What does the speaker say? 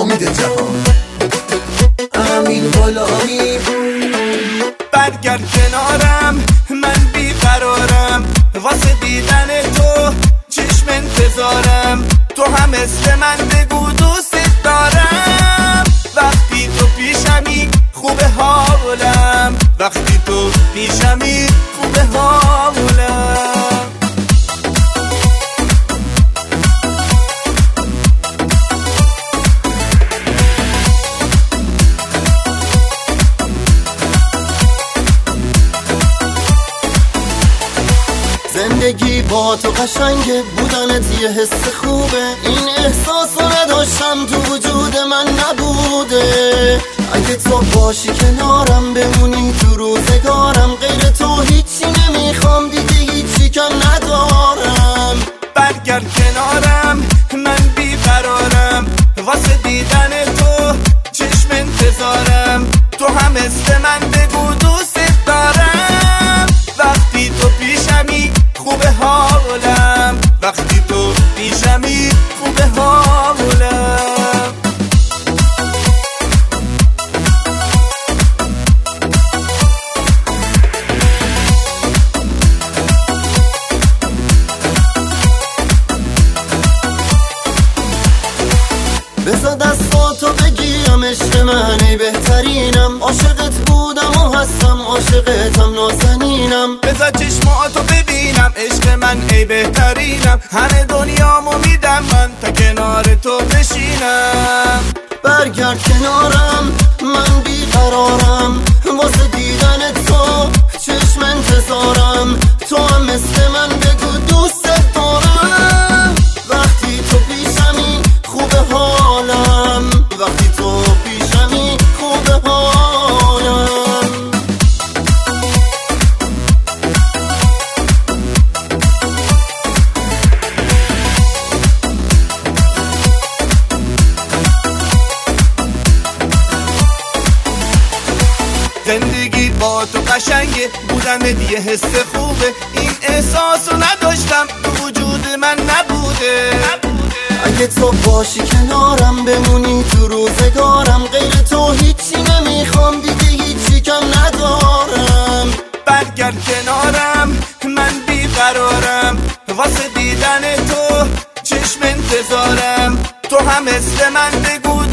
امید جهان. امین غلامی برگرد کنارم من بیقرارم. واسه دیدن تو چشم انتظارم. تو هم مثل من بگو. با تو قشنگه بودنت یه حس خوبه. این احساس رو نداشتم تو وجود من نبوده. اگه تو باشی کنارم بمونی تو روزگارم. غیر تو هیچی نمی‌خوام دیگه هیچی کم ندارم. برگرد کنارم من بیقرارم. واسه دیدن تو چشم انتظارم. تو هم مثل من بگو دوست دارم. وقتی تو پیشمی خوب حالم عشق من ای بهترینم. عاشقت بودم و هستم عاشقتم نازنینم. بذار چشماتو ببینم عشق من ای بهترینم. همه دنیامو میدم من تا کنار تو بشینم. برگرد کنارم من بیقرارم. واسه زندگی با تو قشنگه بودن یه حس خوبه. این احساس رو نداشتم تو وجود من نبوده. اگه تو باشی کنارم بمونی تو روزگارم. غیر تو هیچی نمی‌خوام دیگه هیچی کم ندارم. برگرد کنارم من بیقرارم. واسه دیدن تو چشم انتظارم. تو هم مثل من بگو